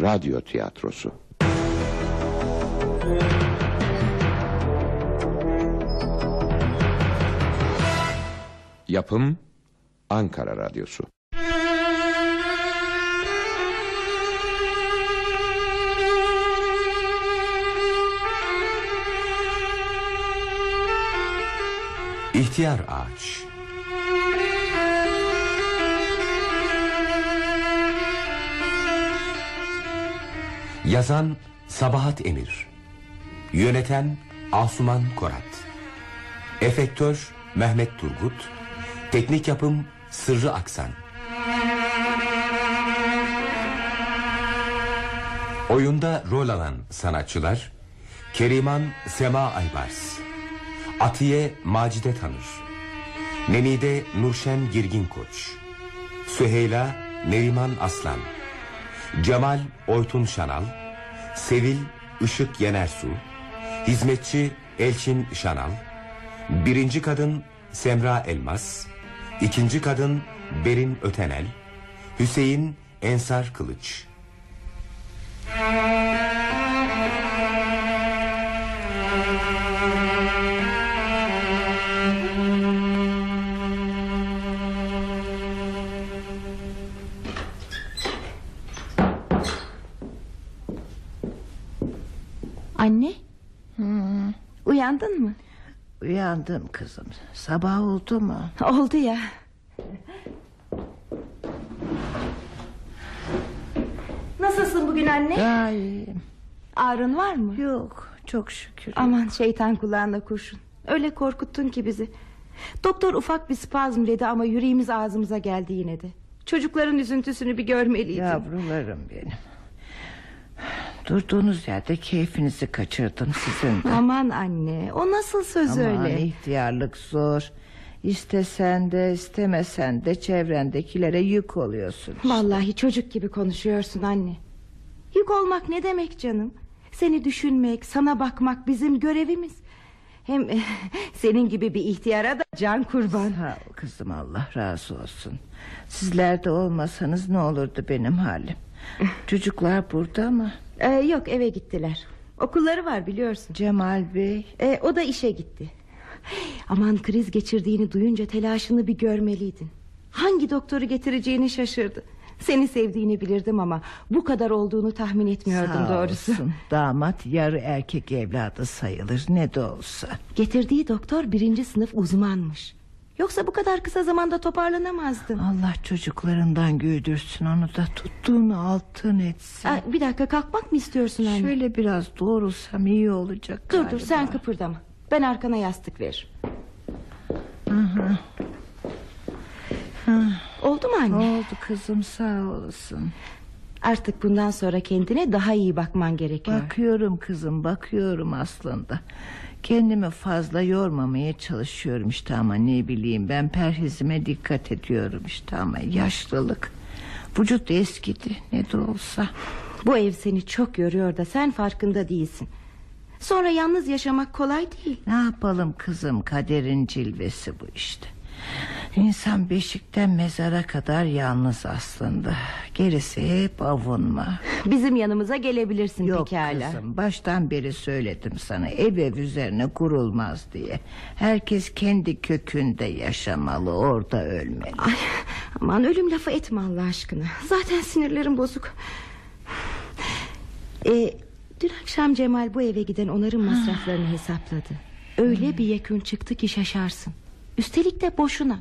radyo tiyatrosu. Yapım Ankara Radyosu. İhtiyar Ağaç Yazan Sabahat Emir. Yöneten Asuman Korat. Efektör Mehmet Turgut. Teknik yapım Sırrı Aksan. Oyunda rol alan sanatçılar Keriman Sema Aybars Atiye Macide Tanır Nenide Nurşen Girgin Koç Süheyla Neriman Aslan Cemal Oytun Şanal Sevil Işık Yenersu Hizmetçi Elçin Şanal Birinci kadın Semra Elmas İkinci kadın Berin Ötenel Hüseyin Ensar Kılıç Anne Uyandın mı? Uyandım kızım. Sabah oldu mu? Oldu ya Nasılsın bugün anne? Daha iyiyim. Ağrın var mı? Yok çok şükür. Aman şeytan kulağına kurşun Öyle korkuttun ki bizi Doktor ufak bir spazm dedi ama yüreğimiz ağzımıza geldi yine de Çocukların üzüntüsünü bir görmeliydin Yavrularım benim. Durduğunuz yerde keyfinizi kaçırdım sizin de. Aman anne o nasıl söz Aman öyle ihtiyarlık zor. İstesen de istemesen de çevrendekilere yük oluyorsun. Vallahi çocuk gibi konuşuyorsun anne Yük olmak ne demek canım Seni düşünmek sana bakmak bizim görevimiz Hem senin gibi bir ihtiyara da can kurban Sağ ol kızım Allah razı olsun. Sizler de olmasanız ne olurdu benim halim? Çocuklar burada mı? Ee, Yok eve gittiler. Okulları var biliyorsun. Cemal Bey. ee, O da işe gitti. Aman kriz geçirdiğini duyunca telaşını bir görmeliydin. Hangi doktoru getireceğini şaşırdı. Seni sevdiğini bilirdim ama Bu kadar olduğunu tahmin etmiyordum Sağ doğrusu. olsun. Damat yarı erkek evladı sayılır ne de olsa. Getirdiği doktor birinci sınıf uzmanmış Yoksa bu kadar kısa zamanda toparlanamazdın Allah çocuklarından güldürsün onu da tuttuğunu altın etsin. Aa, Bir dakika kalkmak mı istiyorsun anne? Şöyle biraz doğrulsam iyi olacak Dur galiba. dur sen kıpırdama Ben arkana yastık veririm Oldu mu anne? Oldu kızım sağ olasın. Artık bundan sonra kendine daha iyi bakman gerekiyor Bakıyorum kızım bakıyorum aslında. Kendimi fazla yormamaya çalışıyorum işte ama ne bileyim ben perhizime dikkat ediyorum işte ama yaşlılık. Vücut eskidi ne de olsa. Bu ev seni çok yoruyor da sen farkında değilsin Sonra yalnız yaşamak kolay değil Ne yapalım kızım kaderin cilvesi bu işte. İnsan beşikten mezara kadar yalnız aslında. Gerisi hep avunma. Bizim yanımıza gelebilirsin Yok pekala kızım baştan beri söyledim sana ev ev üzerine kurulmaz diye. Herkes kendi kökünde yaşamalı orada ölmeli. Ay, aman ölüm lafı etme Allah aşkına Zaten sinirlerim bozuk ee, Dün akşam Cemal bu eve giden onarım masraflarını hesapladı Öyle bir yekün çıktı ki şaşarsın Üstelik de boşuna.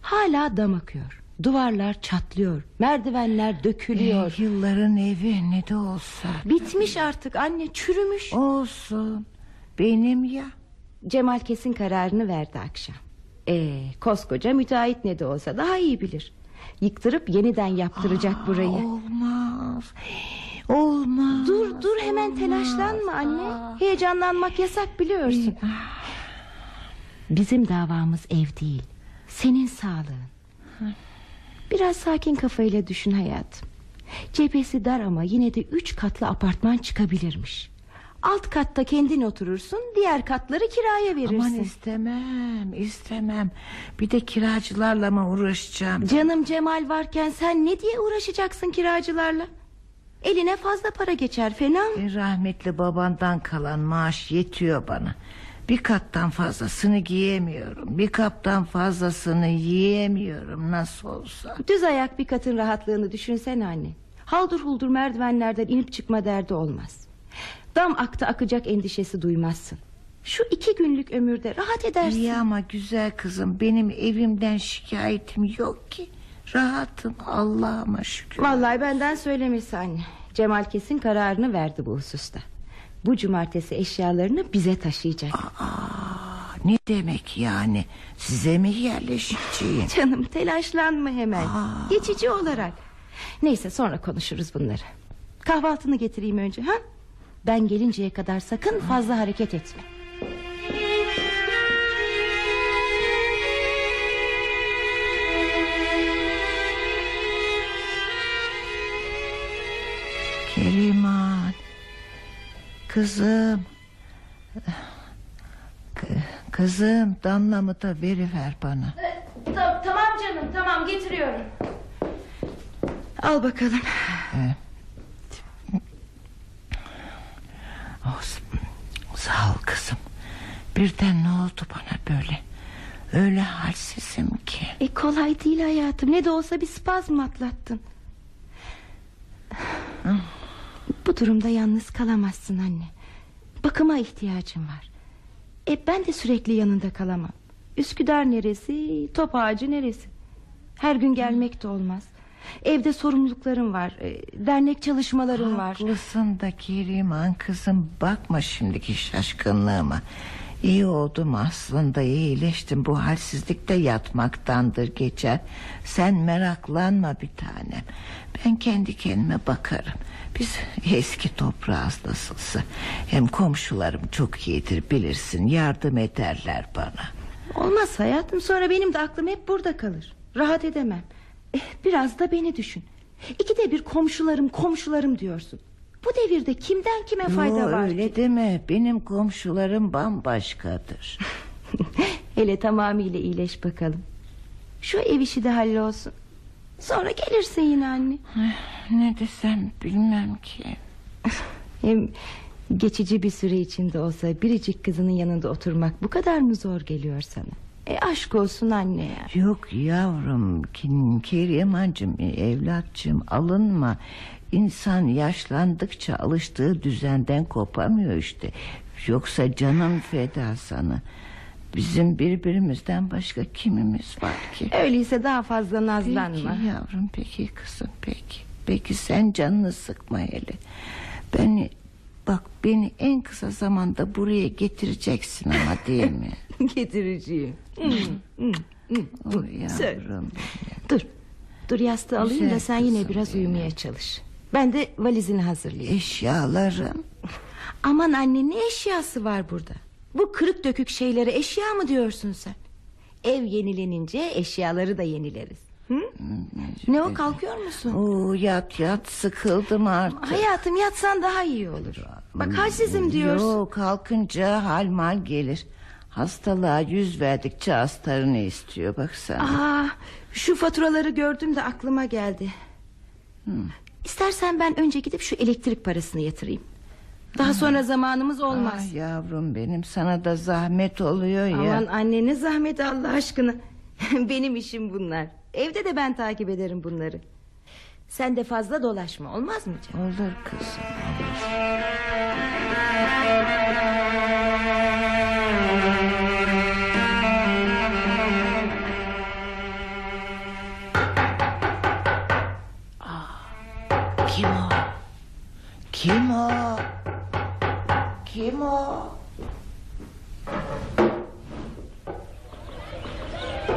Hala dam akıyor. Duvarlar çatlıyor. Merdivenler dökülüyor. Eh, yılların evi ne de olsa. Bitmiş artık anne çürümüş. Olsun. Benim ya. Cemal kesin kararını verdi akşam. Ee, Koskoca müteahhit ne de olsa daha iyi bilir. Yıktırıp yeniden yaptıracak burayı. Olmaz. Olmaz. Dur dur hemen telaşlanma anne. Heyecanlanmak yasak biliyorsun Bizim davamız ev değil Senin sağlığın Biraz sakin kafayla düşün hayatım Cephesi dar ama yine de üç katlı apartman çıkabilirmiş Alt katta kendin oturursun Diğer katları kiraya verirsin Aman istemem istemem. Bir de kiracılarla mı uğraşacağım? Canım Cemal varken sen ne diye uğraşacaksın kiracılarla Eline fazla para geçer fena mı? E, rahmetli babandan kalan maaş yetiyor bana. Bir kattan fazlasını giyemiyorum. Bir kaptan fazlasını yiyemiyorum nasıl olsa. Düz ayak bir katın rahatlığını düşünsene anne. Haldır huldur merdivenlerden inip çıkma derdi olmaz. Dam aktı akacak endişesi duymazsın. Şu iki günlük ömürde rahat edersin. İyi ama güzel kızım benim evimden şikayetim yok ki. Rahatım Allah'ıma şükür. Vallahi benden söylemesi anne. Cemal kesin kararını verdi bu hususta. Bu cumartesi eşyalarını bize taşıyacak. Aa, ne demek yani size mi yerleşeceğim? Canım telaşlanma hemen. Geçici olarak. Neyse sonra konuşuruz bunları. Kahvaltını getireyim önce ha? Ben gelinceye kadar sakın fazla hareket etme. Kızım K- Kızım damlamı da veriver bana tamam canım tamam getiriyorum. Al bakalım. oh, s- Sağ ol kızım Birden ne oldu bana böyle Öyle halsizim ki E kolay değil hayatım. Ne de olsa bir spazm atlattın. Bu durumda yalnız kalamazsın anne. Bakıma ihtiyacın var. E ben de sürekli yanında kalamam. Üsküdar neresi, top ağacı neresi? Her gün gelmek de olmaz. Evde sorumluluklarım var. e, Dernek çalışmalarım var. Haklısın da Keriman kızım Bakma şimdiki şaşkınlığıma İyi oldum aslında iyileştim Bu halsizlik de yatmaktandır geçer Sen meraklanma bir tanem Ben kendi kendime bakarım Biz eski toprağız nasılsa Hem komşularım çok iyidir bilirsin Yardım ederler bana Olmaz hayatım sonra benim de aklım hep burada kalır. Rahat edemem. Eh, biraz da beni düşün. İkide bir komşularım komşularım diyorsun. Bu devirde kimden kime fayda Yo, var öyle ki? deme Benim komşularım bambaşkadır Hele tamamıyla iyileş bakalım. Şu ev işi de hallolsun. Sonra gelirsin yine anne. Ne desem bilmem ki Hem geçici bir süre içinde olsa biricik kızının yanında oturmak bu kadar mı zor geliyor sana? E aşk olsun anne ya. Yok yavrum Kim- Kerimancığım e, evlatçığım alınma İnsan yaşlandıkça alıştığı düzenden kopamıyor işte Yoksa canım feda sana Bizim birbirimizden başka kimimiz var ki Öyleyse daha fazla nazlanma. Peki yavrum peki kızım peki Peki sen canını sıkma hele Beni bak beni en kısa zamanda buraya getireceksin ama değil mi? Getireceğim. Oy Söyle. yavrum Dur. Dur yastığı alayım Güzel da sen yine biraz benim. uyumaya çalış. Ben de valizini hazırlayayım. Eşyalarım Aman anne ne eşyası var burada? Bu kırık dökük şeylere eşya mı diyorsun sen? Ev yenilenince eşyaları da yenileriz. Hı? Ne o kalkıyor musun? Oo, yat yat sıkıldım artık. Hayatım yatsan daha iyi olur. Bak halsizim diyorsun. Yok kalkınca hal mal gelir. Hastalığa yüz verdikçe astarını istiyor baksana. Aa, şu faturaları gördüm de aklıma geldi. İstersen ben önce gidip şu elektrik parasını yatırayım. Daha sonra zamanımız olmaz. Ah yavrum benim sana da zahmet oluyor ya. Aman anne ne zahmet Allah aşkına. Benim işim bunlar. Evde de ben takip ederim bunları. Sen de fazla dolaşma olmaz mı canım? Olur kızım olur. Kim o? Kim o?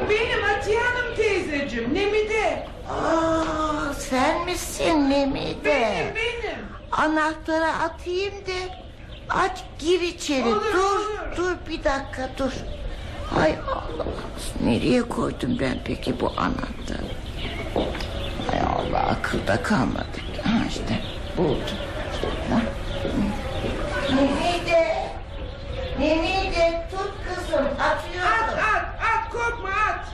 Benim Atiye Hanım teyzeciğim Nemide Aa, sen misin Nemide? Benim benim Anahtarı atayım de aç gir içeri Olur, dur olur. dur bir dakika dur Hay Allah nereye koydum ben peki bu anahtarı Hay Allah akılda kalmadı ha işte buldum Ha. Nemide Nemide tut kızım At atıyorum at at korkma at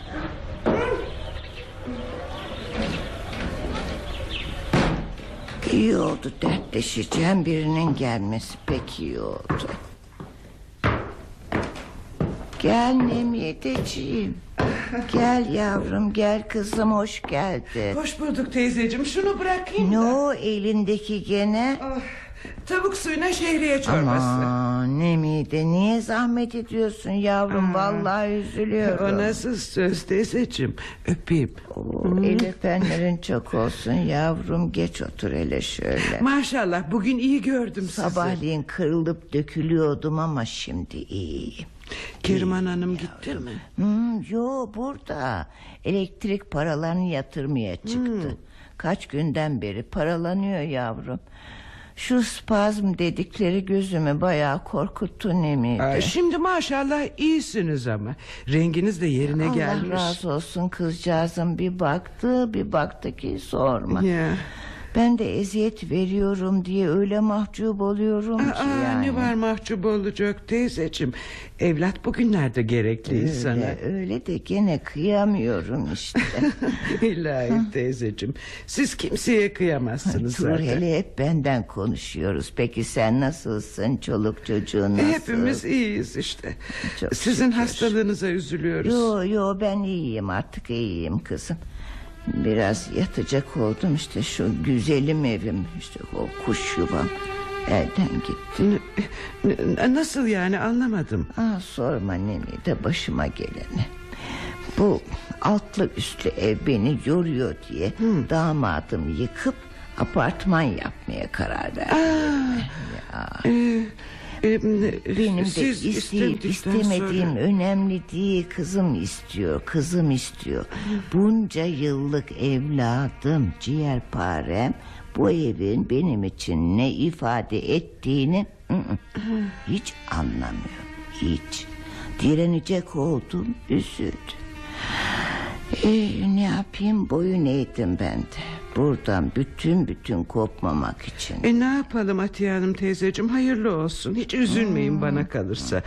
İyi oldu dertleşeceğim birinin gelmesi pek iyi oldu. Gel Nemiyeteciğim. Gel yavrum gel kızım hoş geldin. Hoş bulduk teyzeciğim. Şunu bırakayım Ne da. o elindeki gene? Ah, tavuk suyuna şehriye çorbası. Aman Nemide niye zahmet ediyorsun yavrum vallahi üzülüyorum. O nasıl söz teyzeciğim? Öpeyim. Oo, El öpenlerin çok olsun yavrum geç otur hele şöyle. Maşallah bugün iyi gördüm sizi. Sabahleyin kırılıp dökülüyordum ama şimdi iyiyim. Keriman Hanım gitti mi? Hmm, yo burada elektrik paralarını yatırmaya çıktı. Kaç günden beri paralanıyor yavrum. Şu spazm dedikleri gözümü bayağı korkuttu Nemide. Aa, şimdi maşallah iyisiniz ama. Renginiz de yerine Allah gelmiş. razı olsun kızcağızım bir baktı bir baktı ki sorma. Ya. Ben de eziyet veriyorum diye öyle mahcup oluyorum ki Aa, yani. ne var mahcup olacak teyzeciğim. Evlat bugünlerde gerekli insana. Öyle, öyle de gene kıyamıyorum işte. İlahi teyzeciğim. Siz kimseye kıyamazsınız Dur zaten. hele hep benden konuşuyoruz. Peki sen nasılsın? Çoluk çocuğun nasıl? Hepimiz iyiyiz işte. Çok Sizin şükür. hastalığınıza üzülüyoruz. Yo yo ben iyiyim artık iyiyim kızım. Biraz yatacak oldum işte şu güzelim evim işte o kuş yuvam elden gitti. Nasıl yani anlamadım. Aa, sorma Nemi de başıma geleni. Bu altlı üstlü ev beni yoruyor diye damadım yıkıp apartman yapmaya karar verdi. Ee, e, Benim de isteyip istemediğim sonra- önemli değil. Kızım istiyor kızım istiyor. Bunca yıllık evladım ciğerparem bu evin benim için ne ifade ettiğini ı ı, hiç anlamıyorum. Hiç. Direnecek oldum üzüldüm. Ee, ne yapayım? Boyun eğdim ben de buradan bütün bütün kopmamak için. E ne yapalım Atiye Hanım teyzeciğim? Hayırlı olsun. Hiç üzülmeyin bana kalırsa.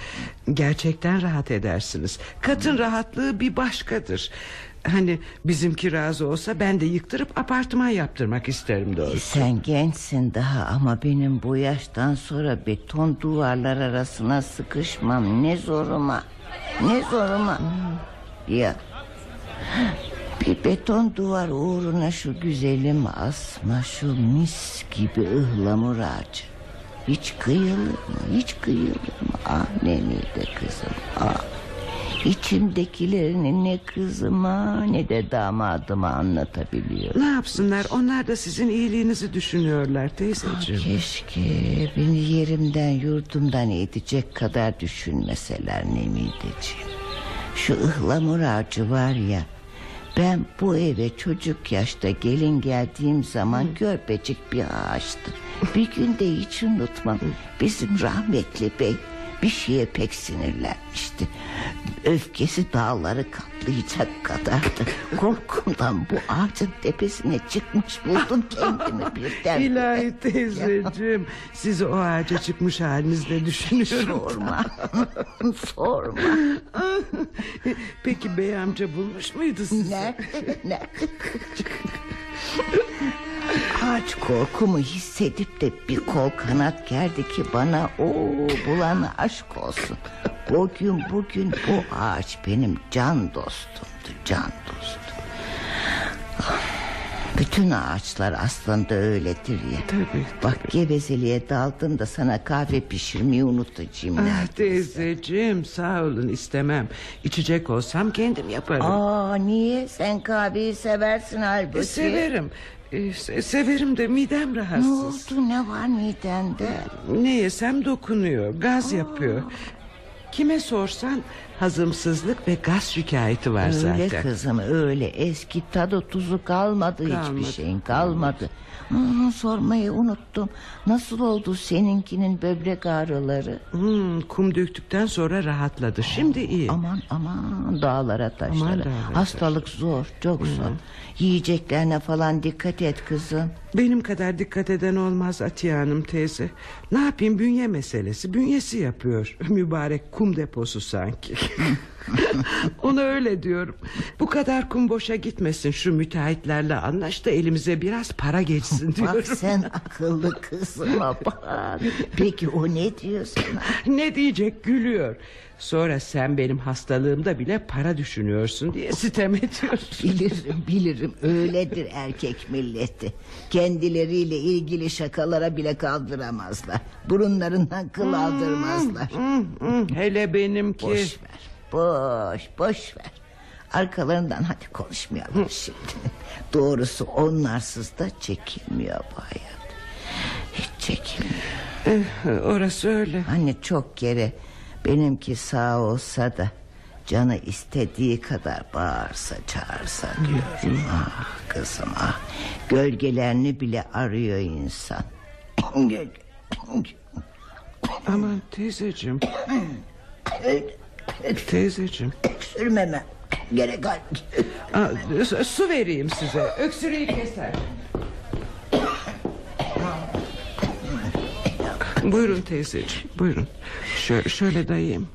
Gerçekten rahat edersiniz. Katın rahatlığı bir başkadır. Hani bizimki razı olsa ben de yıktırıp apartman yaptırmak isterim doğrusu. Sen gençsin daha ama benim bu yaştan sonra beton duvarlar arasına sıkışmam. Ne zoruma ne zoruma. Ya bir beton duvar uğruna şu güzelim asma şu mis gibi ıhlamur ağacı. Hiç kıyılır mı? Hiç kıyılır mı? Ah ne miydi kızım ah. İçimdekilerini ne kızıma ne de damadıma anlatabiliyorum. Ne yapsınlar? Onlar da sizin iyiliğinizi düşünüyorlar teyzeciğim. Keşke beni yerimden yurdumdan edecek kadar düşünmeseler Nemideciğim. Şu ıhlamur ağacı var ya ben bu eve çocuk yaşta gelin geldiğim zaman görpecik bir ağaçtı. Bir gün de hiç unutmam bizim rahmetli bey bir şeye pek sinirlenmişti. Öfkesi dağları katlayacak kadardı. Korkumdan bu ağacın tepesine çıkmış buldum kendimi birden. İlahi teyzeciğim Sizi o ağaca çıkmış halinizde düşünüyorum Sorma. Sorma. Peki bey amca bulmuş muydu sizi Nerede? Nerede? Ağaç korkumu hissedip de bir kol kanat gerdi ki bana o bulana aşk olsun. O gün bugün bu ağaç benim can dostumdu can dostum. Bütün ağaçlar aslında öyledir ya. Tabii. Bak gevezeliğe daldım da sana kahve pişirmeyi unutacağım. Ah neredeyse. teyzeciğim sağ olun istemem İçecek olsam kendim yaparım Aa niye sen kahveyi seversin halbuki. E, Severim E, se- Severim de midem Ne rahatsız oldu ne var midende? Ne yesem dokunuyor Gaz yapıyor Kime sorsan hazımsızlık ve gaz şikayeti var Öyle zaten kızım öyle eski tadı tuzu kalmadı, Kalmadı. hiçbir şeyin kalmadı. Hı, sormayı unuttum. Nasıl oldu seninkinin böbrek ağrıları? Hmm, kum döktükten sonra rahatladı Şimdi iyi Aman aman dağlara taşlara. Aman dağlara Hastalık zor çok zor. Yiyeceklerine falan dikkat et kızım. Benim kadar dikkat eden olmaz Atiye Hanım teyze Ne yapayım bünye meselesi Bünyesi yapıyor Mübarek kum deposu sanki. Ona öyle diyorum. Bu kadar kum boşa gitmesin. Şu müteahhitlerle anlaş da elimize biraz para geçsin diyorum. Bak sen akıllı kızıma bak. Peki o ne diyor sana? Ne diyecek gülüyor. Sonra sen benim hastalığımda bile para düşünüyorsun diye sitem ediyor. Bilirim bilirim öyledir erkek milleti. Kendileriyle ilgili şakalara bile kaldıramazlar. Burunlarından kıl aldırmazlar. Hmm, hmm, Hele benimki. Boş ver boş boş ver. Arkalarından hadi konuşmayalım şimdi. Doğrusu onlarsız da çekilmiyor bu hayat. Hiç çekilmiyor. Eh, orası öyle. Anne çok kere benimki sağ olsa da canı istediği kadar bağırsa çağırsa diyorum. Ah kızım ah. Gölgelerini bile arıyor insan. Aman teyzeciğim. teyzeciğim. Sürmeme gerek. Aa, su- vereyim size. Öksürüğü keser. Buyurun teyzeciğim. Buyurun. Şöyle, şöyle dayayım.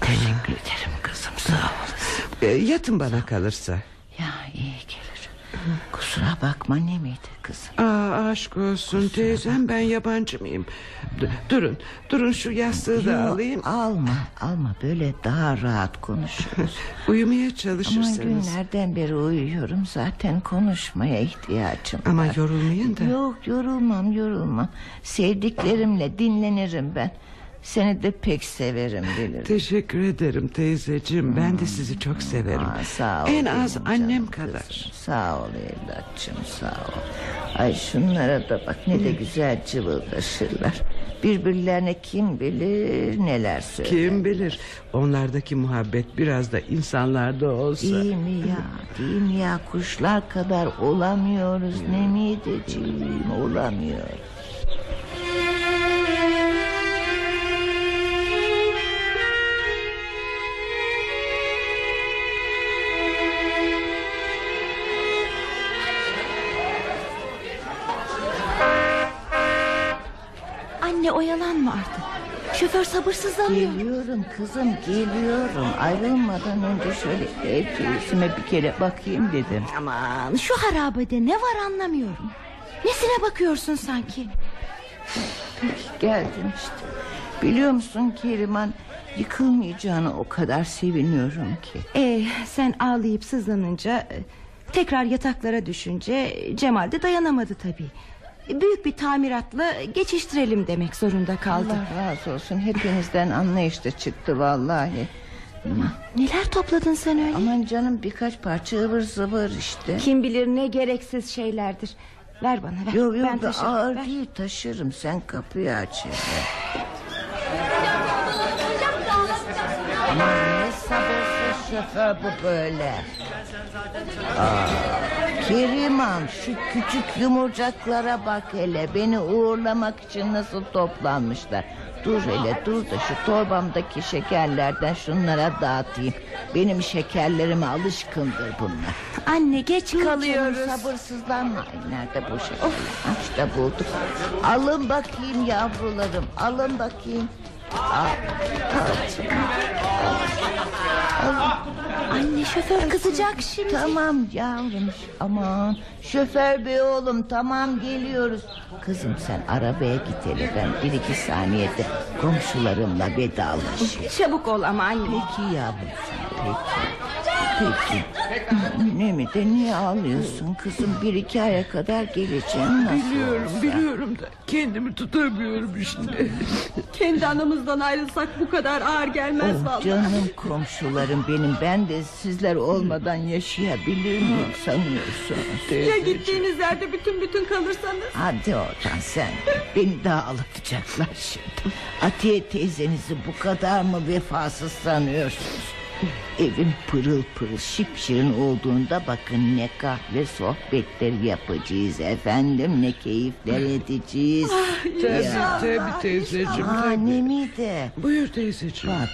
Teşekkür ederim kızım sağ olasın. Ee, yatın bana kalırsa. Ya iyi gelir. Kusura bakma ne miydi kızım? Aa, aşk olsun teyzem ben yabancı mıyım? D- durun durun şu yastığı da alayım. Alma alma böyle daha rahat konuşuruz. Uyumaya Ama çalışırsınız. günlerden beri uyuyorum zaten konuşmaya ihtiyacım Ama var. yorulmayın da. Yok yorulmam yorulmam. Sevdiklerimle dinlenirim ben. Seni de pek severim bilirim. Teşekkür ederim teyzeciğim. Ben de sizi çok severim. Aa, sağ ol en az annem kızım. kadar. Sağ ol evlatçım sağ ol. Ay şunlara da bak ne de güzel cıvıldaşırlar. Birbirlerine kim bilir neler söyler. Kim bilir onlardaki muhabbet biraz da insanlarda olsa. Değil mi ya değil mi ya kuşlar kadar olamıyoruz ne mideciğim olamıyoruz. Şoför sabırsızlanıyor. Geliyorum kızım geliyorum ayrılmadan önce şöyle ev keyfime bir kere bakayım dedim. Aman şu harabede ne var anlamıyorum. Nesine bakıyorsun sanki? Geldim işte. Biliyor musun Keriman yıkılmayacağını o kadar seviniyorum ki. Ee, sen ağlayıp sızlanınca e, tekrar yataklara düşünce Cemal de dayanamadı tabii. Büyük bir tamiratla geçiştirelim demek zorunda kaldı. Allah razı olsun hepinizden anlayışlı çıktı vallahi. Neler topladın sen öyle? Aman canım birkaç parça ıvır zıvır işte. Kim bilir ne gereksiz şeylerdir. Ver bana ver. Yok ben yok da taşırım, ağır ver. değil taşırım sen kapıyı aç. Aman şoför bu böyle. Aa, Keriman şu küçük yumurcaklara bak hele beni uğurlamak için nasıl toplanmışlar. Dur hele dur da şu torbamdaki şekerlerden şunlara dağıtayım. Benim şekerlerime alışkındır bunlar. Anne geç Dur kalıyoruz. canım, sabırsızlanma. Nerede bu şeker? İşte bulduk. Alın bakayım yavrularım. Alın bakayım. Anne şoför kızacak şimdi. Tamam yavrum. Aman. Şoför bey oğlum tamam geliyoruz. Kızım sen arabaya git hele ben bir iki saniyede komşularımla vedalaşayım. Çabuk ol ama anne. Peki yavrum peki. Peki. Ne mi de niye ağlıyorsun kızım? Bir iki aya kadar geleceğim nasıl Biliyorum olsa. biliyorum da kendimi tutamıyorum işte. Kendi anamızdan ayrılsak bu kadar ağır gelmez Oh, canım komşularım benim ben de sizler olmadan yaşayabilir miyim sanıyorsunuz? Ya gittiğiniz yerde bütün bütün kalırsanız? Hadi oradan sen. Beni daha alacaklar şimdi. Atiye teyzenizi bu kadar mı vefasız sanıyorsunuz? Evim pırıl pırıl şipşirin olduğunda bakın ne kahve sohbetleri yapacağız efendim ne keyifler edeceğiz. Tabii tabii teyzeciğim Aa, ne mi de? Buyur teyzeciğim. Bak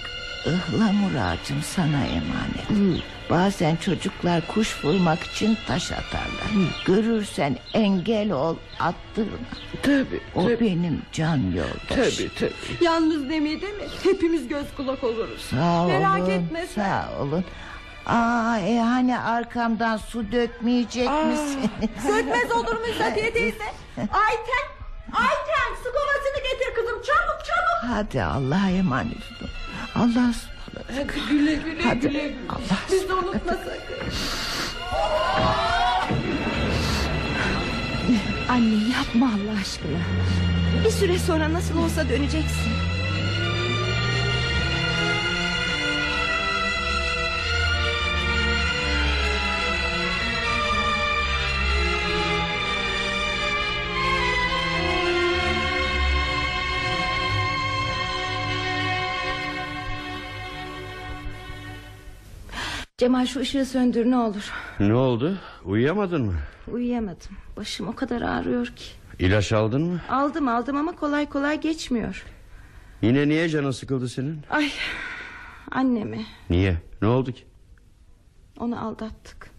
ıhlamur ağacım sana emanet. Bazen çocuklar kuş vurmak için taş atarlar. Görürsen engel ol attırma. Tabii O tabii benim can yoldaşım. tabii. tabii. Yalnız demeyi değil mi? Hepimiz göz kulak oluruz. Sağ olun. Merak etme sen. Sağ olun. Aa, e hani arkamdan su dökmeyecek misin? Sökmez olur muyuz Safiye teyze? Ayten, Ayten su kovasını getir kızım çabuk çabuk. Hadi Allah'a emanet olun. Allah'a ısmarladık. Hadi güle güle Hadi güle. güle. Allah Biz de unutma sakın. Anne yapma Allah aşkına. Bir süre sonra nasıl olsa döneceksin. Cemal şu ışığı söndür ne olur. Ne oldu? Uyuyamadın mı? Uyuyamadım. Başım o kadar ağrıyor ki. İlaç aldın mı? Aldım aldım ama kolay kolay geçmiyor. Yine niye canın sıkıldı senin? Ay annemi Niye? Ne oldu ki? onu aldattık.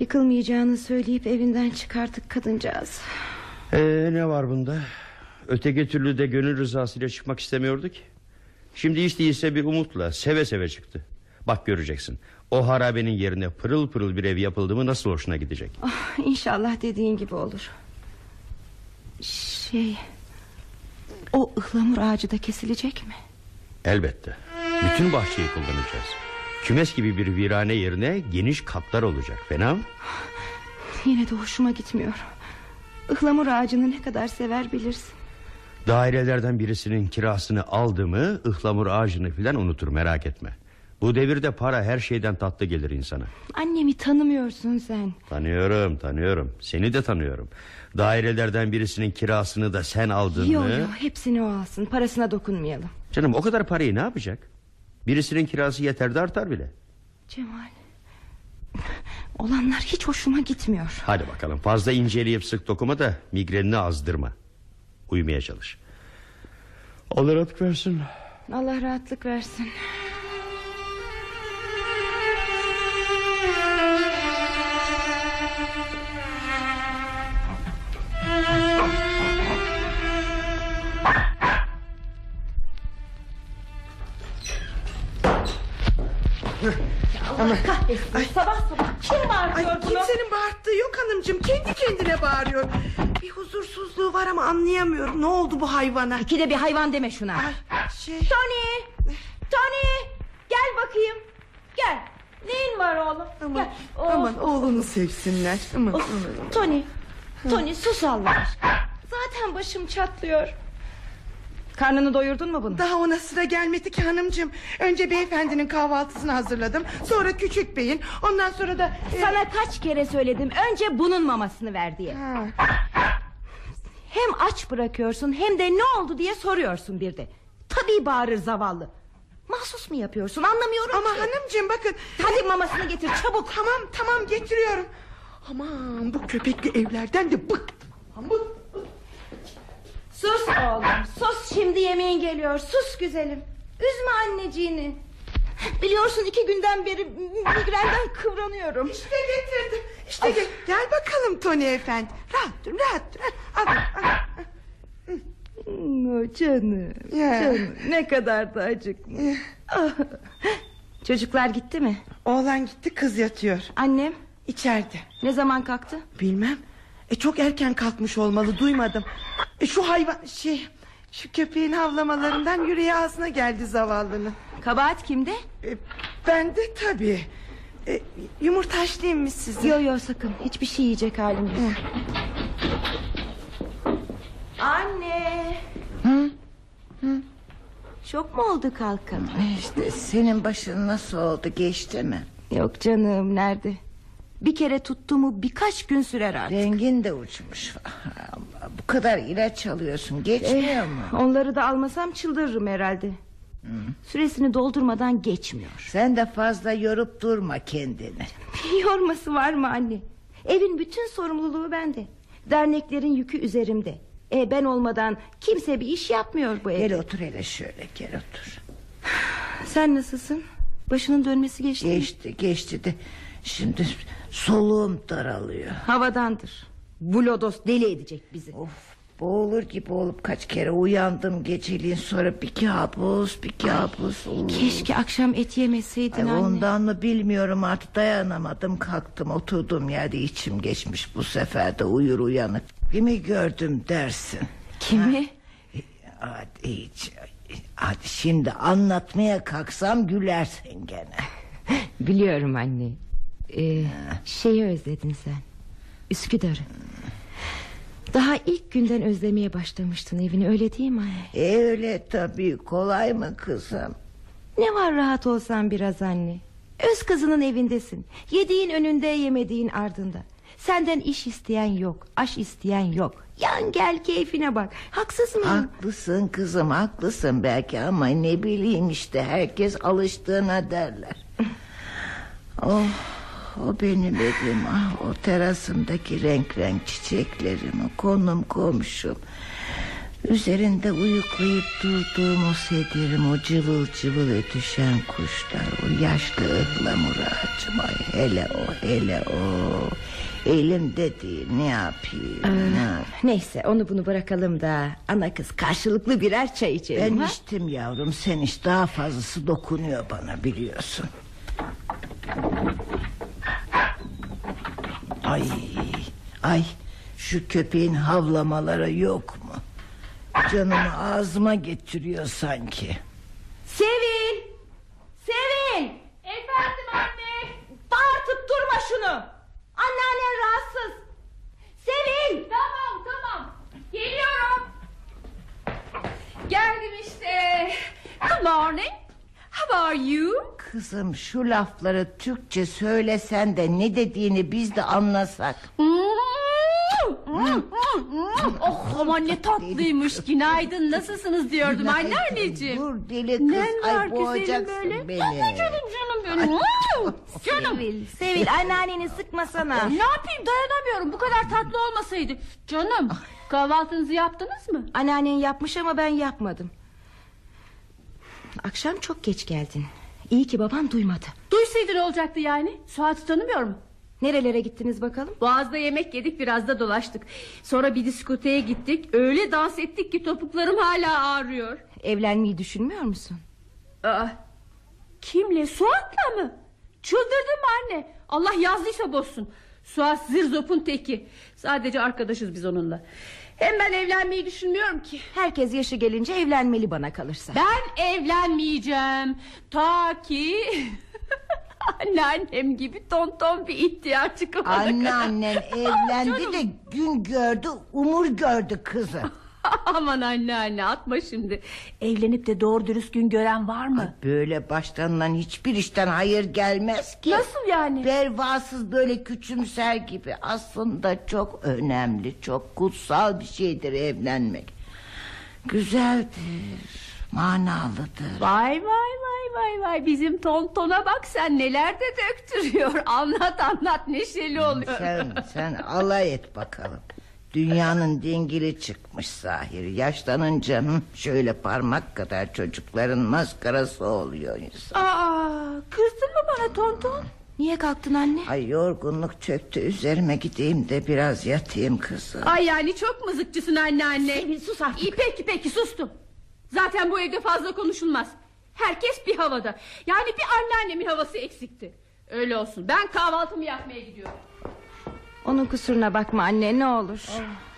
Yıkılmayacağını söyleyip evinden çıkarttık kadıncağız. Ee, ne var bunda? Öteki türlü de gönül rızasıyla çıkmak istemiyordu ki. Şimdi hiç değilse bir umutla seve seve çıktı. Bak göreceksin. O harabenin yerine pırıl pırıl bir ev yapıldı mı nasıl hoşuna gidecek. Ah, inşallah dediğin gibi olur. Şey... O ıhlamur ağacı da kesilecek mi? Elbette. Bütün bahçeyi kullanacağız. Kümes gibi bir virane yerine geniş katlar olacak. Fena mı? Yine de hoşuma gitmiyor. Ihlamur ağacını ne kadar sever bilirsin. Dairelerden birisinin kirasını aldı mı ıhlamur ağacını filan unutur merak etme. Bu devirde para her şeyden tatlı gelir insana. Annemi tanımıyorsun sen. Tanıyorum tanıyorum seni de tanıyorum. Dairelerden birisinin kirasını da sen aldın Yo mı? yo hepsini o alsın parasına dokunmayalım. Canım o kadar parayı ne yapacak? Birisinin kirası yeter de artar bile. Cemal... Olanlar hiç hoşuma gitmiyor. Hadi bakalım fazla inceleyip sık dokuma da migrenini azdırma. Uyumaya çalış. Allah rahatlık versin. Allah rahatlık versin. Allah kahretsin. Sabah sabah kim Ay, bağırıyor bunu? kimsenin bağırttığı yok hanımcığım. Kendi kendine bağırıyor. Bir huzursuzluğu var ama anlayamıyorum. Ne oldu bu hayvana? İkide bir hayvan deme şuna. Ay, şey... Tony! Tony! Gel bakayım. Gel. Neyin var oğlum? Aman, Gel. Oh. aman oğlunu sevsinler. Aman, aman. Tony, Tony sus Allah aşkına. Zaten başım çatlıyor. Karnını doyurdun mu bunu? Daha ona sıra gelmedi ki hanımcığım. Önce beyefendinin kahvaltısını hazırladım. Sonra küçük beyin. Ondan sonra da... e, Sana kaç kere söyledim önce bunun mamasını ver diye. Ha, Hem aç bırakıyorsun hem de ne oldu diye soruyorsun bir de. Tabii bağırır zavallı. Mahsus mu yapıyorsun anlamıyorum Ama ki. hanımcığım bakın. Hadi mamasını getir çabuk. Tamam tamam getiriyorum. Aman bu köpekli evlerden de bıktım. Aman. Sus oğlum sus şimdi yemeğin geliyor sus güzelim. Üzme anneciğini. Biliyorsun iki günden beri migrenden kıvranıyorum. İşte getirdim. İşte gel, gel bakalım Tony efendi. Rahat dur rahat dur. Al, al, al. Canım, Ya. canım ne kadar da acıkmış. Ah. Çocuklar gitti mi? Oğlan gitti kız yatıyor. Annem İçeride. ne zaman kalktı? Bilmem. E çok erken kalkmış olmalı duymadım. E şu hayvan şey şu köpeğin havlamalarından yüreği ağzına geldi zavallının. Kabahat kimde? E, ben de tabii. E, yumurta haşlayayım mı size? Yo yo sakın hiçbir şey yiyecek halim yok. Anne. Şok mu oldu kalkın? İşte senin başın nasıl oldu geçti mi? Yok canım nerede? Bir kere tuttu mu birkaç gün sürer artık. Rengin de uçmuş. Bu kadar ilaç alıyorsun geçmiyor mu? Onları da almasam çıldırırım herhalde. Süresini doldurmadan geçmiyor. Sen de fazla yorup durma kendini. Bir yorması var mı anne? Evin bütün sorumluluğu bende. Derneklerin yükü üzerimde. E ben olmadan kimse bir iş yapmıyor bu evde. Gel otur hele şöyle gel otur. Sen nasılsın? Başının dönmesi geçti mi? Geçti geçti de şimdi soluğum daralıyor. Havadandır. Bu lodos deli edecek bizi. Of boğulur gibi olup kaç kere uyandım geceliğin sonra bir kabus bir kabus. Oo. Keşke akşam et yemeseydin Ay, anne. ondan mı bilmiyorum artık dayanamadım kalktım oturdum yerde içim geçmiş bu sefer de uyur uyanık. Kimi gördüm dersin. Kimi? Hadi, hiç, hadi şimdi anlatmaya kalksam gülersin gene. Biliyorum anne. Ee, şeyi özledin sen. Üsküdar'ı. Daha ilk günden özlemeye başlamıştın evini öyle değil mi? E, öyle tabii kolay mı kızım? Ne var rahat olsan biraz anne. Öz kızının evindesin. Yediğin önünde yemediğin ardında. Senden iş isteyen yok. Aş isteyen yok. Yan gel keyfine bak. Haksız mıyım? Haklısın kızım haklısın belki ama ne bileyim işte herkes alıştığına derler. oh o benim evim ah o terasımdaki renk renk çiçeklerim o konum komşum. Üzerinde uyuklayıp durduğum o sedirim o cıvıl cıvıl ötüşen kuşlar o yaşlı ıhlamur ağacım ay hele o hele o. Elimde değil ne yapayım ne yapayım. Neyse onu bunu bırakalım da ana kız karşılıklı birer çay içelim. Ben ha? içtim yavrum sen iç daha fazlası dokunuyor bana biliyorsun. Ay ay şu köpeğin havlamaları yok mu? Canımı ağzıma getiriyor sanki. Sevil! Sevil! Efendim anne. Bağırtıp durma şunu. Anneannen rahatsız. Sevil! Tamam tamam. Geliyorum. Geldim işte. Good morning. How are you? Kızım şu lafları Türkçe söylesen de ne dediğini biz de anlasak. oh aman ne tatlıymış. Günaydın nasılsınız diyordum anneanneciğim. Dur deli kız Ne var ay güzelim boğacaksın böyle? beni. Ay, canım canım benim. canım. Sevil, Sevil anneanneni sıkmasana. Ne yapayım dayanamıyorum bu kadar tatlı olmasaydı. Canım kahvaltınızı yaptınız mı? Anneannen yapmış ama ben yapmadım. Akşam çok geç geldin. İyi ki babam duymadı. Duysaydı ne olacaktı yani? Suat'ı tanımıyor mu? Nerelere gittiniz bakalım? Boğaz'da yemek yedik biraz da dolaştık. Sonra bir diskoteye gittik. Öyle dans ettik ki topuklarım hala ağrıyor. Evlenmeyi düşünmüyor musun? Aa, kimle? Suat'la mı? Çıldırdın mı anne? Allah yazdıysa bozsun. Suat zirzopun teki. Sadece arkadaşız biz onunla. Hem ben evlenmeyi düşünmüyorum ki. Herkes yaşı gelince evlenmeli bana kalırsa. Ben evlenmeyeceğim. Ta ki... Anneannem gibi tonton bir ihtiyar çıkana kadar. Anneannen evlendi de gün gördü umur gördü kızı. Aman anneanne atma şimdi. Evlenip de doğru dürüst gün gören var mı? Böyle başlanılan hiçbir işten hayır gelmez ki. Nasıl yani? Pervasız böyle küçümser gibi aslında çok önemli çok kutsal bir şeydir evlenmek. Güzeldir manalıdır. Vay vay vay vay vay bizim tontona bak sen neler de döktürüyor. Anlat anlat neşeli oluyor. Sen, sen alay et bakalım. Dünyanın dingili çıkmış Zahir. Yaşlanınca hı, şöyle parmak kadar çocukların maskarası oluyor insan. Aa, kızdın mı bana tonton? Niye kalktın anne? Ay yorgunluk çöktü üzerime gideyim de biraz yatayım kızım. Ay yani çok mızıkçısın anneanne. Sevil, sus artık. İyi peki peki sustum. Zaten bu evde fazla konuşulmaz. Herkes bir havada. Yani bir anneannemin havası eksikti. Öyle olsun. Ben kahvaltımı yapmaya gidiyorum. Onun kusuruna bakma anne ne olur. Patlama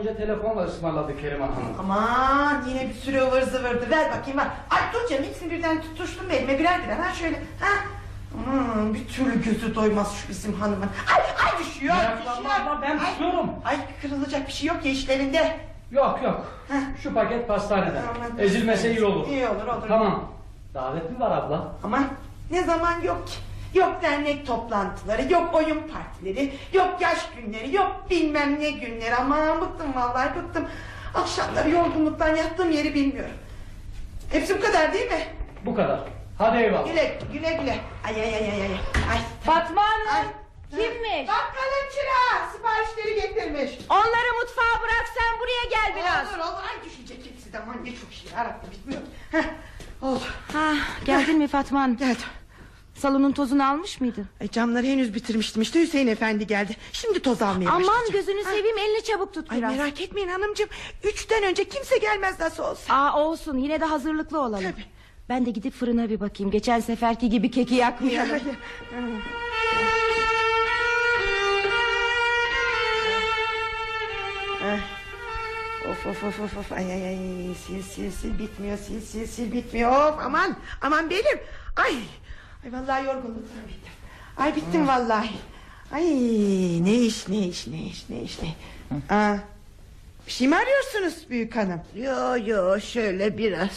önce telefonla ısmarladı Keriman Hanım. Aman yine bir sürü ıvır zıvırdı ver bakayım ver. Ay dur canım hepsini birden tutuştum elime birer birer ha şöyle. Ha. Hmm, bir türlü gözü doymaz şu bizim hanımın. Ay ay düşüyor Meraklanma düşüyor. abla, ben Ay, tutuyorum. Ay kırılacak bir şey yok ya işlerinde. Yok yok. Şu paket pastaneden. Aman. Ezilmese iyi olur. İyi olur olur. Tamam. Davet mi var abla? Aman ne zaman yok ki. Yok dernek toplantıları, yok oyun partileri, yok yaş günleri, yok bilmem ne günleri. Aman bıktım vallahi bıktım. Akşamları yorgunluktan yattığım yeri bilmiyorum. Hepsi bu kadar değil mi? Bu kadar. Hadi eyvallah. Güle güle güle. Ay ay ay ay ay. ay. Fatma Ay. Hanım kimmiş? Bakkalın çırağı siparişleri getirmiş. Onları mutfağa bırak sen buraya gel biraz. Olur olur ay düşecek hepsi de aman ne çok şey yarabbim bitmiyor. Heh, oldu. Ha, geldin mi Fatma Hanım? Geldim. Salonun tozunu almış mıydın? Ay, camları henüz bitirmiştim işte Hüseyin efendi geldi. Şimdi toz almaya Aman başlayacağım. gözünü seveyim elini çabuk tut Ay biraz. merak etmeyin hanımcığım. Üçten önce kimse gelmez nasıl olsa. Aa olsun yine de hazırlıklı olalım. Tabii. Ben de gidip fırına bir bakayım. Geçen seferki gibi keki yakmayalım. Ya, Ah. Of of of of of ay ay ay sil sil sil bitmiyor sil sil sil bitmiyor of aman aman benim ay ay vallahi bittim ay bittim vallahi. Ay ne iş ne iş ne iş ne iş ne Aa, bir şey mi arıyorsunuz büyük hanım? Yo yo şöyle biraz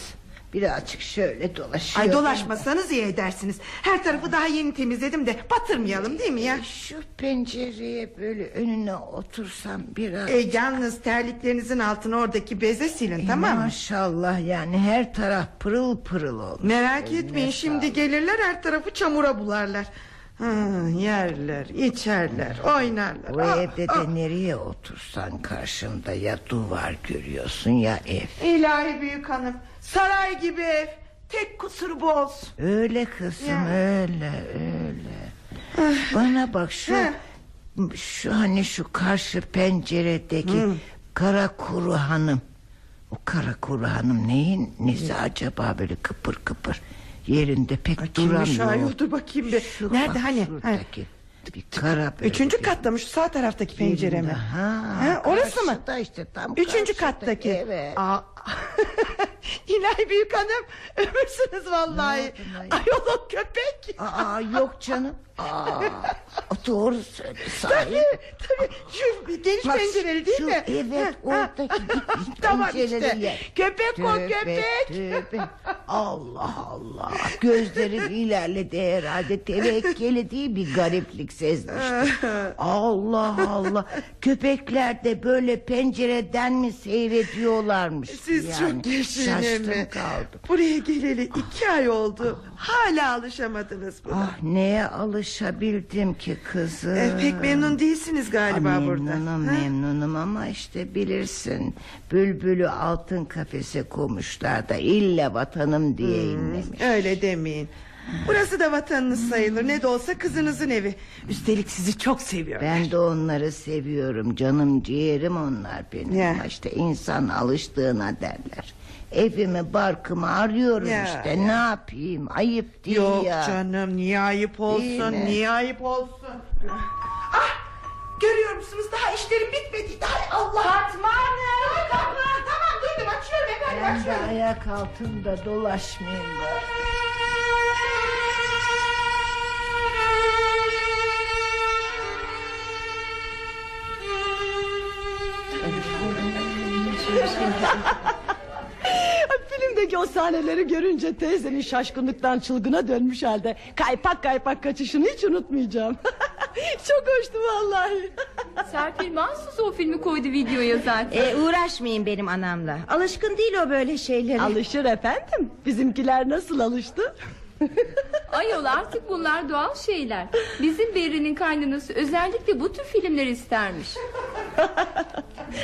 birazcık şöyle dolaşıyorum. ay dolaşmasanız iyi edersiniz her tarafı daha yeni temizledim de batırmayalım değil mi ya Şu pencereye böyle önüne otursam biraz. e, yalnız terliklerinizin altına oradaki beze silin tamam mı Maşallah yani her taraf pırıl pırıl olmuş. Merak Eline etmeyin şimdi sağlık. gelirler her tarafı çamura bularlar. Ha, yerler, içerler, oynarlar. Bu Ah, evde ah. de nereye otursan karşında ya duvar görüyorsun ya ev. İlahi büyük hanım, saray gibi ev. Tek kusuru bu olsun. Öyle kızım Ya. öyle öyle. Bana bak şu Ha. şu hani şu karşı penceredeki kara kuru hanım. O kara kuru hanım neyin nesi acaba böyle kıpır kıpır yerinde pek Ay, kimmiş duramıyor. ayol dur bakayım bir. Şu Nerede bak, hani? Ha. şuradaki bir kara böyle Üçüncü bir- katta mı şu sağ taraftaki pencere mi? Ha, Ha, orası mı? işte tam Üçüncü kattaki. Evet. Aa, İlahi büyük hanım ömürsünüz vallahi. Ayol o köpek. Aa yok canım. Aa, doğru söyle sahi. Tabii tabii şu geniş Bak, pencereli değil şu, mi? evet, oradaki Tamam işte yer. köpek o Tövbe, köpek. tövbe. Allah Allah. Gözlerim ilerledi herhalde. Tevekkeli değil bir gariplik sezmiştim. Allah Allah. Köpekler de böyle pencereden mi seyrediyorlarmış? Siz yani. çok yaşayın Şaştım kaldım. Buraya geleli iki ay oldu. Hala alışamadınız buna. Ah neye alışabildim ki kızım. Eh, pek memnun değilsiniz galiba Aa, burada. Memnunum Ha? memnunum ama işte bilirsin Bülbülü altın kafese koymuşlar da illa vatanım diye Hmm. inlemiş. Öyle demeyin. Burası da vatanınız sayılır. Ne de olsa kızınızın evi. Üstelik sizi çok seviyor. Ben de onları seviyorum canım ciğerim onlar benim Ya. işte insan alıştığına derler. Evimi barkımı arıyorum Ya, işte ne yapayım ayıp değil Yok ya. canım niye ayıp olsun mi? niye ayıp olsun. Ah görüyor musunuz daha işlerim bitmedi. Daha Allah. Fatma Hanım. Tamam, tamam duydum açıyorum efendim Ben de açıyorum. ayak altında dolaşmayayım da. Filmdeki o sahneleri görünce teyzenin şaşkınlıktan çılgına dönmüş halde kaypak kaypak kaçışını hiç unutmayacağım. Çok hoştu vallahi. Serpil mahsus o filmi koydu videoya zaten. E, uğraşmayın benim anamla. Alışkın değil o böyle şeylere. Alışır efendim. Bizimkiler nasıl alıştı? Ayol artık bunlar doğal şeyler. Bizim Berrin'in kaynanası özellikle bu tür filmler istermiş.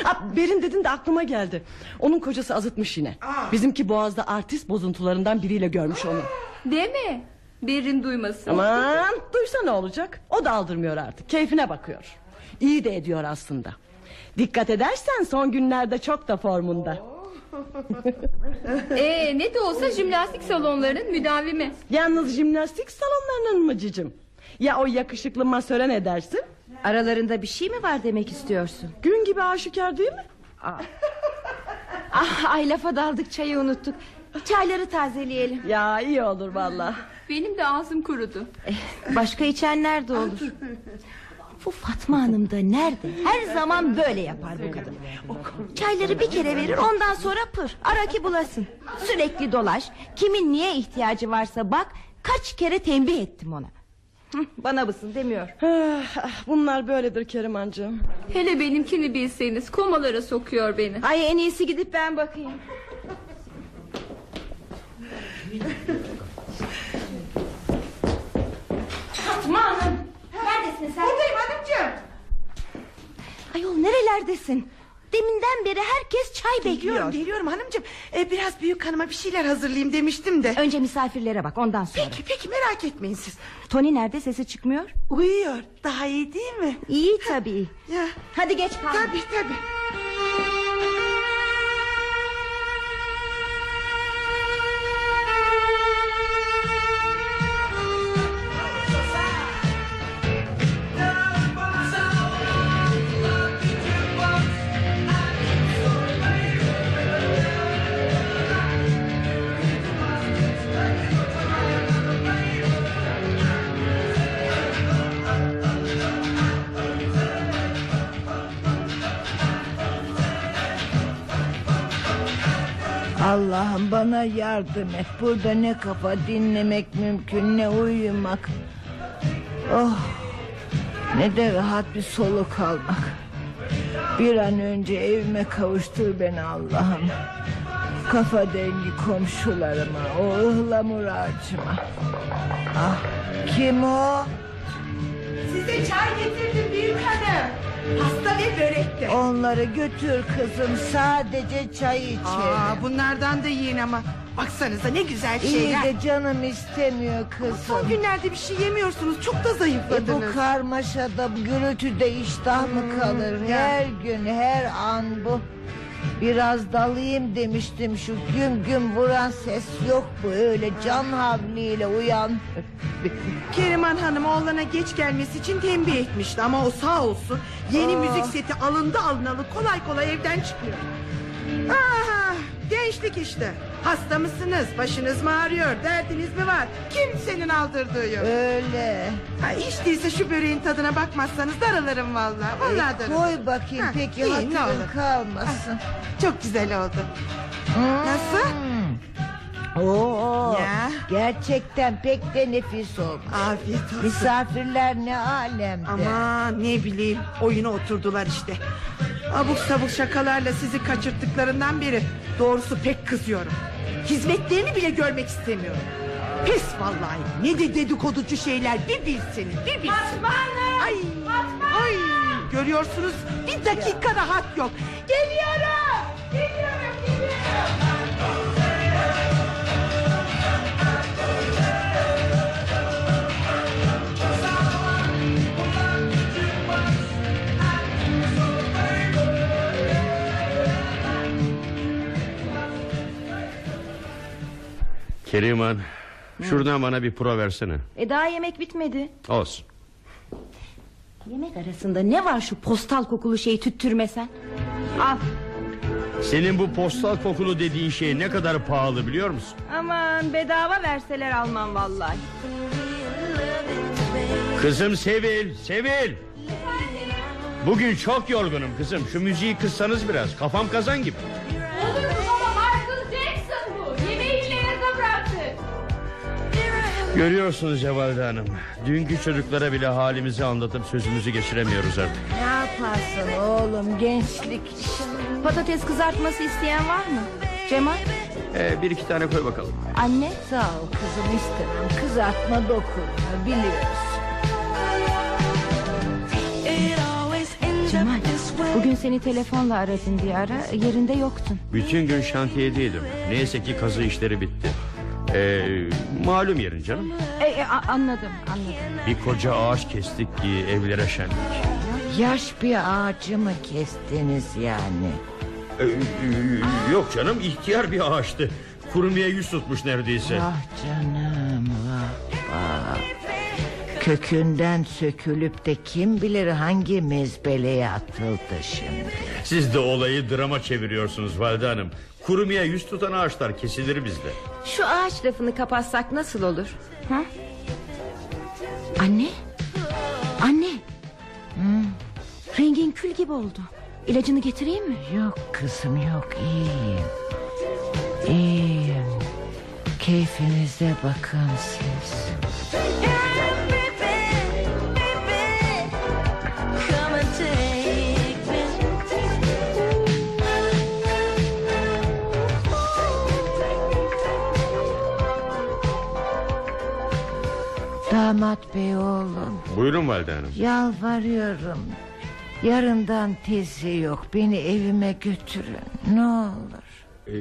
Ha, Berin dedin de aklıma geldi. Onun kocası azıtmış yine. Bizimki boğazda artist bozuntularından biriyle görmüş onu. Deme. Berrin duymasın. Aman duysa ne olacak? O da aldırmıyor artık. Keyfine bakıyor. İyi de ediyor aslında. Dikkat edersen son günlerde çok da formunda. Ee, ne de olsa jimnastik salonlarının müdavimi. Yalnız jimnastik salonlarının mı cicim? Ya o yakışıklı masöre ne dersin? Aralarında bir şey mi var demek istiyorsun? Gün gibi aşikar değil mi? Ah, ay lafa daldık çayı unuttuk. Çayları tazeleyelim. Ya iyi olur valla. Benim de ağzım kurudu. Eh, başka içenler de olur. Bu Fatma Hanım da nerede? Her zaman böyle yapar bu kadın. Çayları bir kere verir ondan sonra pır. Ara ki bulasın. Sürekli dolaş. Kimin niye ihtiyacı varsa bak. Kaç kere tembih ettim ona. Bana mısın demiyor. Ah, ah, Bunlar böyledir Kerimancığım. Hele benimkini bilseniz komalara sokuyor beni. Ay en iyisi gidip ben bakayım. Fatma Hanım. Neredesin sen? Buradayım hanımcığım. Ayol nerelerdesin? Deminden beri herkes çay bekliyor. Geliyorum geliyorum hanımcığım. Ee, biraz büyük hanıma bir şeyler hazırlayayım demiştim de. Önce misafirlere bak ondan sonra. Peki peki merak etmeyin siz. Tony nerede sesi çıkmıyor? Uyuyor. Daha iyi değil mi? İyi tabii. Ya. Hadi geç kal. Tabii tabii. Allah'ım bana yardım et. Burada ne kafa dinlemek mümkün ne uyumak. Oh ne de rahat bir soluk almak. Bir an önce evime kavuştur beni Allah'ım. Kafa dengi komşularıma, o ıhlamur ağacıma. Ah, kim o? Size çay getirdim büyük hanım. Pasta ve börek de. Onları götür kızım, sadece çay içelim. Aa, bunlardan da yiyin ama. Baksanıza ne güzel İyi şeyler. de canım istemiyor kızım. Son günlerde bir şey yemiyorsunuz. Çok da E bu zayıfladınız. karmaşada gürültüde iştah mı kalır? Hmm, ya. Her gün her an bu. Biraz dalayım demiştim şu güm güm vuran ses yok bu öyle can havliyle uyan. Keriman Hanım oğlana geç gelmesi için tembih etmişti ama o sağ olsun yeni Aa. müzik seti alındı alınalı kolay kolay evden çıkmıyor. Aha, gençlik işte. Hasta mısınız? Başınız mı ağrıyor? Derdiniz mi var? Kimsenin aldırdığı yok. Öyle. Ha, hiç değilse şu böreğin tadına bakmazsanız daralırım vallahi. Vallahi E, daralırım. koy bakayım Ha, peki iyi, ne hatırın olur. kalmasın. Çok güzel oldu. Hmm. Nasıl? Oo, Ya. gerçekten pek de nefis olmuş. Afiyet olsun. Misafirler ne alemde. Ama ne bileyim oyuna oturdular işte. Abuk sabuk şakalarla sizi kaçırttıklarından beri doğrusu pek kızıyorum. Hizmetlerini bile görmek istemiyorum. Pes vallahi. Ne de dedikoducu şeyler bir bilseniz bir bilseniz. Fatma Hanım! Ay, ay, görüyorsunuz bir dakika rahat yok. Geliyorum, geliyorum. Keriman şuradan bana bir pro versene. E daha yemek bitmedi. Olsun. Yemek arasında ne var şu postal kokulu şeyi tüttürmesen? Al. Senin bu postal kokulu dediğin şey ne kadar pahalı biliyor musun? Aman bedava verseler almam vallahi. Kızım Sevil, Sevil. Bugün çok yorgunum kızım. Şu müziği kıssanız biraz. Kafam kazan gibi. Olur mu Görüyorsunuz Cevalde Hanım. Dünkü çocuklara bile halimizi anlatıp sözümüzü geçiremiyoruz artık. Ne yaparsın oğlum gençlik. Patates kızartması isteyen var mı? Cemal? Ee, bir iki tane koy bakalım. Anne? Sağ ol kızım istemem kızartma dokunma biliyorsun. Cemal bugün seni telefonla aradım bir ara yerinde yoktun. Bütün gün şantiyedeydim. Neyse ki kazı işleri bitti. Ee, malum yerin canım. E, e, a- anladım anladım. Bir koca ağaç kestik ki evlere şenlik. Yaş bir ağacı mı kestiniz yani? Ee, e, yok canım ihtiyar bir ağaçtı. Kurumaya yüz tutmuş neredeyse. Ah canım vah vah. Kökünden sökülüp de kim bilir hangi mezbeleye atıldı şimdi. Siz de olayı drama çeviriyorsunuz Valide Hanım. Kurumaya yüz tutan ağaçlar kesilir bizde. Şu ağaç lafını kapatsak nasıl olur? Ha? Anne? Anne? Rengin kül gibi oldu. İlacını getireyim mi? Yok kızım yok iyiyim. İyiyim. Keyfinize bakın siz. Damat bey oğlum Buyurun valide hanım. yalvarıyorum. Yarından tezi yok beni evime götürün ne olur. Ee,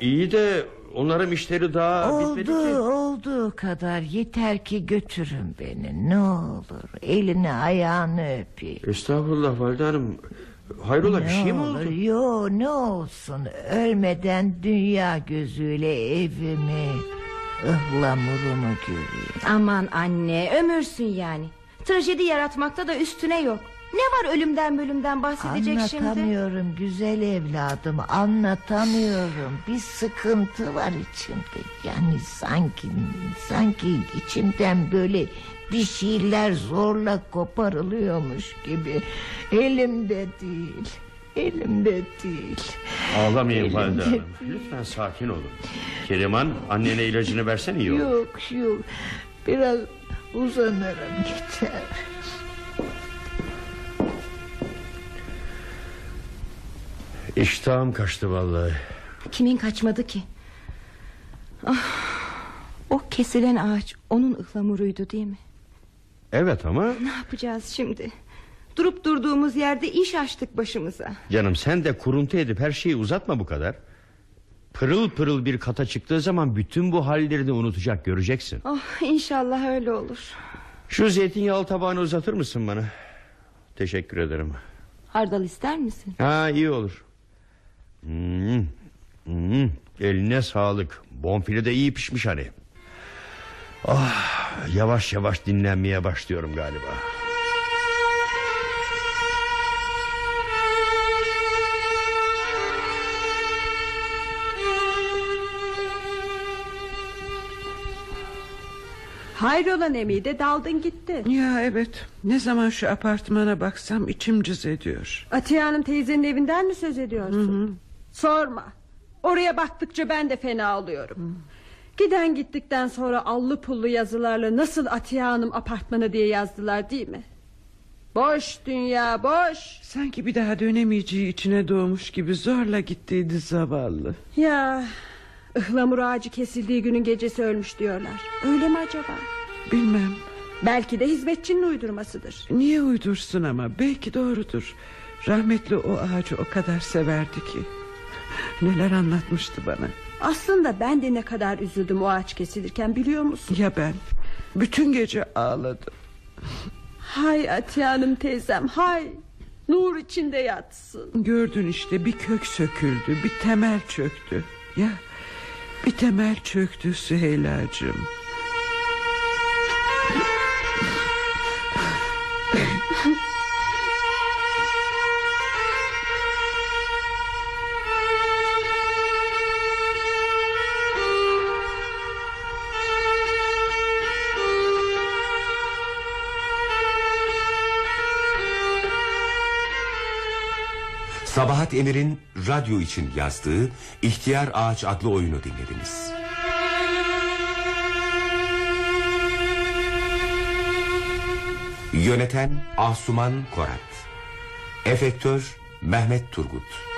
iyi de onların işleri daha bitmedi Oldu ki. olduğu kadar yeter ki götürün beni ne olur. Elini ayağını öpeyim. Estağfurullah valide hanım. Hayrola bir Ne şey mi olur, oldu? Yo ne olsun ölmeden dünya gözüyle evimi ıhlamurumu göreyim. Aman anne ömürsün yani. Trajedi yaratmakta da üstüne yok. Ne var ölümden bölümden bahsedecek şimdi? Anlatamıyorum güzel evladım anlatamıyorum bir sıkıntı var içimde yani sanki sanki içimden böyle bir şeyler zorla koparılıyormuş gibi elimde değil elimde değil Ağlamayın valide hanım. Lütfen sakin olun. Keriman annene ilacını versen iyi olur. yok yok biraz uzanırım yeter İştahım kaçtı vallahi. Kimin kaçmadı ki? Ah, o kesilen ağaç onun ıhlamuruydu değil mi? Evet ama Ne yapacağız şimdi? Durup durduğumuz yerde iş açtık başımıza. canım sen de kuruntu edip her şeyi uzatma bu kadar. Pırıl pırıl bir kata çıktığı zaman bütün bu hallerini unutacak göreceksin. Oh, inşallah öyle olur. Şu zeytinyağlı tabağını uzatır mısın bana? Teşekkür ederim. Hardal ister misin? Ha iyi olur. Hmm, hmm, eline sağlık. Bonfile de iyi pişmiş hani. Ah, yavaş yavaş dinlenmeye başlıyorum galiba. Hayrola Nemide daldın gitti. Ya evet ne zaman şu apartmana baksam içim cız ediyor. Atiye Hanım teyzenin evinden mi söz ediyorsun? Sorma. Oraya baktıkça ben de fena oluyorum. Giden gittikten sonra allı pullu yazılarla nasıl Atiye Hanım apartmanı diye yazdılar değil mi? Boş dünya boş. Sanki bir daha dönemeyeceği içine doğmuş gibi zorla gittiydi zavallı. Ya ıhlamur ağacı kesildiği günün gecesi ölmüş diyorlar. Öyle mi acaba? Bilmem Belki de hizmetçinin uydurmasıdır. niye uydursun ama belki doğrudur. Rahmetli o ağacı o kadar severdi ki. Neler anlatmıştı bana. Aslında ben de ne kadar üzüldüm o ağaç kesilirken biliyor musun? Ya ben bütün gece ağladım. Hay Atiye Hanım teyzem hay. Nur içinde yatsın. Gördün işte bir kök söküldü bir temel çöktü. Ya bir temel çöktü Süheyla'cığım. Sabahat Emir'in radyo için yazdığı İhtiyar Ağaç adlı oyunu dinlediniz. Yöneten Asuman Korat Efektör Mehmet Turgut